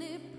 Any